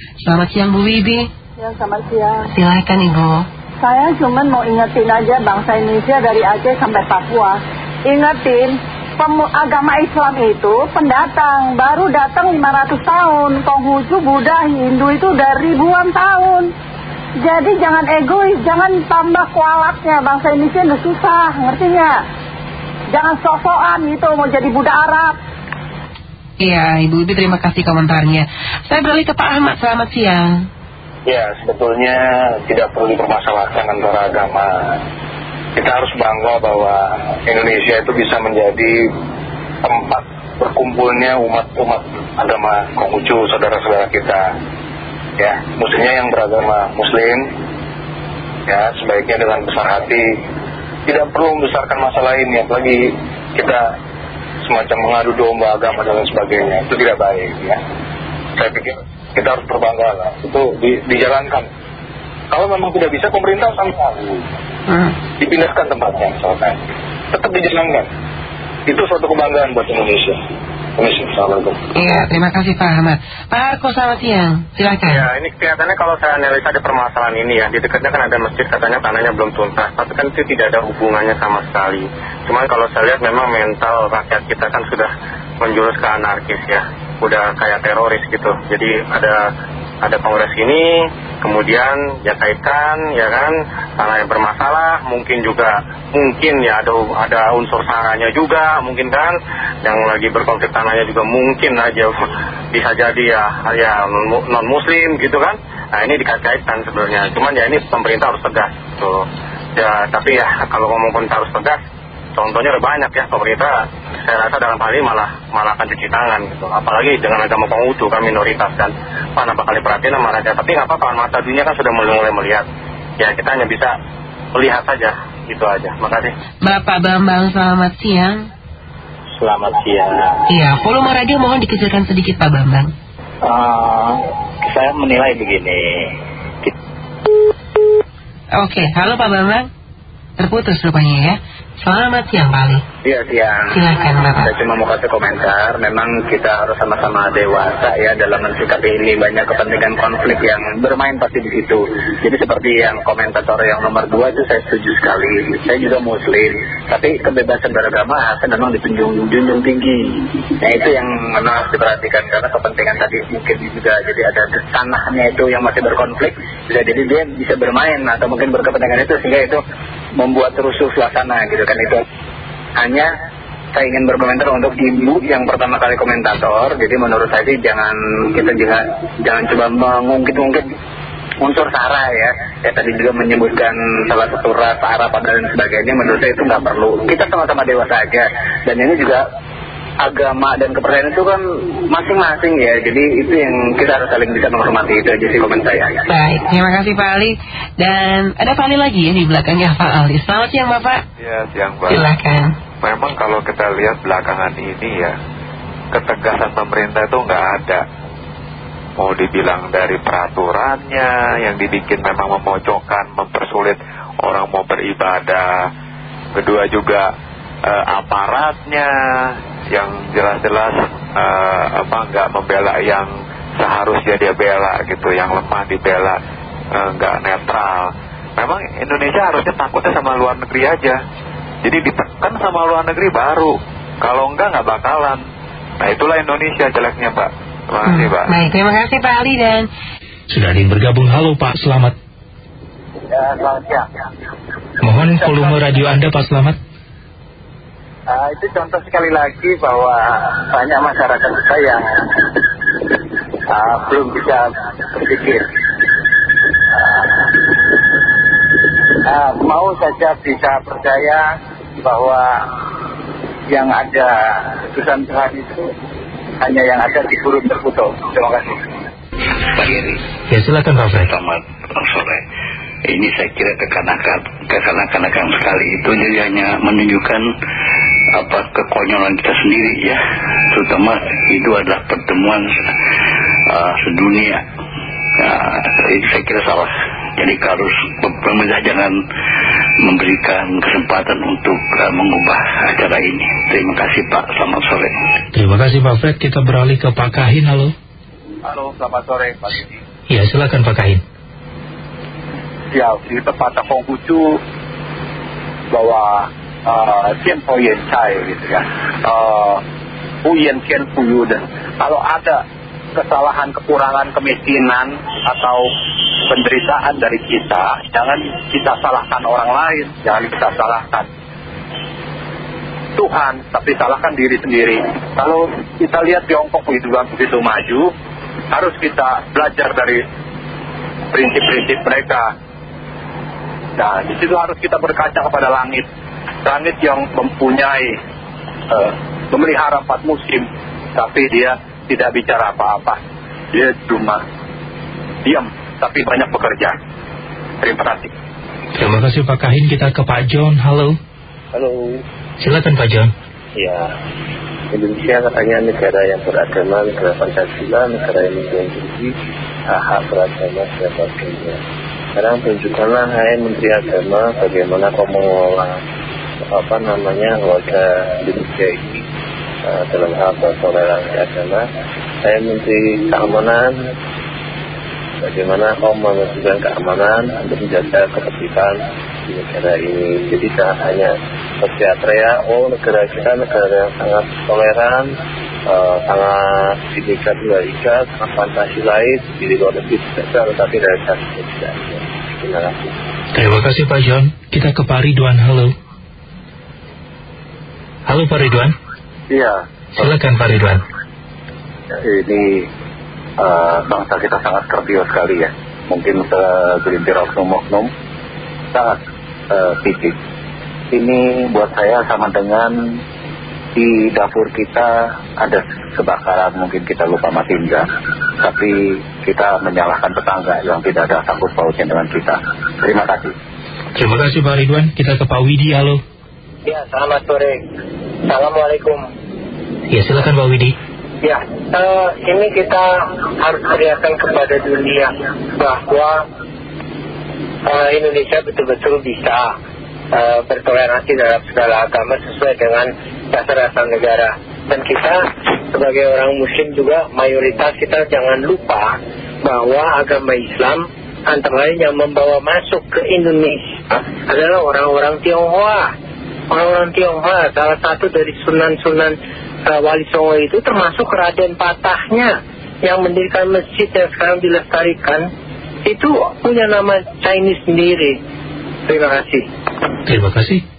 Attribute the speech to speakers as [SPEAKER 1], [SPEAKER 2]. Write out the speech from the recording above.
[SPEAKER 1] Selamat siang Bu Wibi.
[SPEAKER 2] Ya, selamat siang.
[SPEAKER 1] Silakan Ibu.
[SPEAKER 2] Saya cuma mau ingetin aja bangsa Indonesia dari Aceh sampai Papua. Ingetin, agama Islam itu pendatang, baru datang 500 tahun. Konghucu, Buddha, Hindu itu udah ribuan tahun. Jadi jangan egois, jangan tambah kualatnya. Bangsa Indonesia udah susah, ngerti nggak? Jangan sok-sokan gitu mau jadi budak Arab.
[SPEAKER 1] Iya, Ibu Ibu terima kasih komentarnya. Saya beralih ke Pak Ahmad, selamat siang.
[SPEAKER 3] Ya, sebetulnya tidak perlu dipermasalahkan antara agama. Kita harus bangga bahwa Indonesia itu bisa menjadi tempat berkumpulnya umat-umat agama Konghucu, saudara-saudara kita. Ya, musuhnya yang beragama Muslim, ya sebaiknya dengan besar hati. Tidak perlu membesarkan masalah ini, apalagi kita semacam mengadu domba agama dan sebagainya. Itu tidak baik ya. Saya pikir kita harus berbangga lah. Itu di, dijalankan. Kalau memang tidak bisa pemerintah sama hmm. dipindahkan tempatnya misalkan. Tetap dijalankan. Itu suatu kebanggaan buat Indonesia
[SPEAKER 1] Assalamualaikum. Iya, terima kasih Pak Ahmad. Pak Arko, selamat siang. Silakan.
[SPEAKER 3] Ya, ini kelihatannya kalau saya analisa ada permasalahan ini ya. Di dekatnya kan ada masjid, katanya tanahnya belum tuntas. Tapi kan itu tidak ada hubungannya sama sekali. Cuman kalau saya lihat memang mental rakyat kita kan sudah menjurus ke anarkis ya. Udah kayak teroris gitu. Jadi ada ada kongres ini, kemudian ya kaitkan ya kan? Tanah yang bermasalah, mungkin juga mungkin ya ada ada unsur saranya juga, mungkin kan? Yang lagi berkonflik tanahnya juga mungkin aja bisa jadi ya ya non muslim gitu kan. Nah ini dikait-kaitkan sebenarnya, cuman ya ini pemerintah harus tegas tuh. Ya tapi ya kalau ngomong pemerintah harus tegas contohnya udah banyak ya pemerintah. Saya rasa dalam hal ini malah malah akan cuci tangan gitu. Apalagi dengan agama Konghucu kan minoritas dan mana bakal diperhatiin sama raja. Tapi nggak apa-apa mata dunia kan sudah mulai mulai melihat. Ya kita hanya bisa melihat saja itu aja. Makasih.
[SPEAKER 1] Bapak Bambang selamat siang.
[SPEAKER 3] Selamat siang.
[SPEAKER 1] Iya volume radio mohon dikecilkan sedikit Pak Bambang.
[SPEAKER 3] Uh, saya menilai begini.
[SPEAKER 1] Oke, halo Pak Bambang. Terputus rupanya ya Selamat siang Pak Ali.
[SPEAKER 3] Iya siang.
[SPEAKER 1] Silakan Bapak.
[SPEAKER 3] Saya cuma mau kasih komentar. Memang kita harus sama-sama dewasa ya Dalam mensikapi ini. Banyak kepentingan konflik yang bermain pasti di situ. Jadi seperti yang komentator yang nomor dua itu saya setuju sekali. Saya juga muslim. Tapi kebebasan beragama harusnya memang ditunjung tinggi. Nah itu yang memang harus diperhatikan. Karena kepentingan tadi mungkin juga Jadi ada tanahnya itu yang masih berkonflik. Bisa jadi dia bisa bermain Atau mungkin berkepentingan itu Sehingga itu membuat rusuh suasana gitu kan. Itu hanya saya ingin berkomentar untuk ibu yang pertama kali komentator. Jadi menurut saya sih jangan kita juga jangan coba mengungkit-ungkit unsur sara ya. Ya tadi juga menyebutkan salah satu ras Arab dan sebagainya. Menurut saya itu nggak perlu. Kita sama-sama dewasa aja. Dan ini juga agama dan kepercayaan itu kan masing-masing ya. Jadi itu yang kita harus saling bisa menghormati itu aja sih komen saya.
[SPEAKER 1] Baik, terima kasih Pak Ali. Dan ada Pak Ali lagi ya di belakangnya Pak Ali. Selamat siang Bapak.
[SPEAKER 4] Ya siang Pak.
[SPEAKER 1] Silakan.
[SPEAKER 4] Memang kalau kita lihat belakangan ini ya, ketegasan pemerintah itu nggak ada. Mau dibilang dari peraturannya yang dibikin memang memojokkan, mempersulit orang mau beribadah. Kedua juga eh, aparatnya yang jelas-jelas uh, apa nggak membela yang seharusnya dia bela gitu, yang lemah dibela uh, nggak netral. Memang Indonesia harusnya takutnya sama luar negeri aja. Jadi ditekan sama luar negeri baru. Kalau enggak nggak bakalan. Nah itulah Indonesia jeleknya Pak. Terima kasih hmm, Pak.
[SPEAKER 1] Baik, terima kasih Pak Ali dan
[SPEAKER 5] sudah ada yang bergabung. Halo Pak, selamat.
[SPEAKER 3] Ya, selamat siang.
[SPEAKER 5] Mohon volume radio Anda Pak Selamat.
[SPEAKER 3] Uh, itu contoh sekali lagi bahwa banyak masyarakat kita yang uh, belum bisa berpikir. Uh, mau saja bisa percaya bahwa yang ada keputusan Tuhan itu hanya yang ada di gurun terputus. Terima kasih.
[SPEAKER 5] Pak Yeri. Ya silakan Pak Fred.
[SPEAKER 6] Selamat sore. Ini saya kira kekanak-kanakan sekali itu jadi hanya menunjukkan apa kekonyolan kita sendiri ya. Terutama itu adalah pertemuan uh, sedunia. Uh, itu saya kira salah. Jadi harus pemerintah jangan memberikan kesempatan untuk uh, mengubah acara ini. Terima kasih Pak. Selamat sore.
[SPEAKER 5] Terima kasih Pak Fred. Kita beralih ke Pak Kahin. Halo.
[SPEAKER 7] Halo selamat sore Pak Didi
[SPEAKER 5] Ya, silakan Pak Kahin.
[SPEAKER 7] Ya, di tempat Konghucu bahwa uh, Tian Po Yen Chai gitu ya. Uh, Pu Yen Tian Pu Yuden. Kalau ada kesalahan, kekurangan, kemiskinan atau penderitaan dari kita, jangan kita salahkan orang lain, jangan kita salahkan Tuhan, tapi salahkan diri sendiri. Kalau kita lihat Tiongkok begitu, begitu maju, harus kita belajar dari prinsip-prinsip mereka. Nah, di situ harus kita berkaca kepada langit. Langit yang mempunyai, uh, memelihara empat musim, tapi dia tidak bicara apa-apa. Dia cuma diam, tapi banyak bekerja. Terima kasih.
[SPEAKER 5] Terima kasih Pak Kahin. Kita ke Pak John. Halo.
[SPEAKER 8] Halo.
[SPEAKER 5] Silakan Pak John.
[SPEAKER 8] Ya, Indonesia katanya negara yang beragama, negara Pancasila, negara yang menjunjung hak beragama dan sebagainya. Sekarang tunjukkanlah, hai Menteri Agama, bagaimana kau mengelola apa namanya warga Indonesia ini uh, dalam hal toleransi agama. Saya Menteri Keamanan, bagaimana kau mewujudkan keamanan untuk menjaga ketertiban di negara ini. Jadi jangan hanya berteriak-teriak, oh negara kita negara yang sangat toleran, uh, sangat bineka tunggal ika, sangat pancasilais, di luar negeri tidak tetapi realisasinya tidak. Terima kasih.
[SPEAKER 5] Terima kasih Pak John. Kita ke Pak Ridwan. Halo. Halo Pak Ridwan.
[SPEAKER 7] Iya.
[SPEAKER 5] Silakan Pak Ridwan.
[SPEAKER 7] Ini uh, bangsa kita sangat kerdil sekali ya. Mungkin segelintir oknum-oknum sangat uh, tipis. Ini buat saya sama dengan di dapur kita ada kebakaran mungkin kita lupa matiin gas tapi kita menyalahkan tetangga yang tidak ada sangkut pautnya dengan kita terima kasih
[SPEAKER 5] Terima kasih Pak Ridwan Kita ke Pak Widi halo
[SPEAKER 8] Ya, selamat sore. Assalamualaikum.
[SPEAKER 5] Ya silakan Pak Widi
[SPEAKER 8] Ya, eh, ini kita harus perlihatkan kepada dunia bahwa eh, Indonesia betul-betul bisa eh, bertoleransi dalam segala agama sesuai dengan dasar-dasar negara. Dan kita sebagai orang muslim juga mayoritas kita jangan lupa bahwa agama Islam antara lain yang membawa masuk ke Indonesia adalah orang-orang Tionghoa. Orang-orang Tionghoa salah satu dari sunan-sunan uh, Wali Songo itu termasuk Raden Patahnya yang mendirikan masjid yang sekarang dilestarikan itu punya nama Chinese sendiri. Terima kasih.
[SPEAKER 5] Terima kasih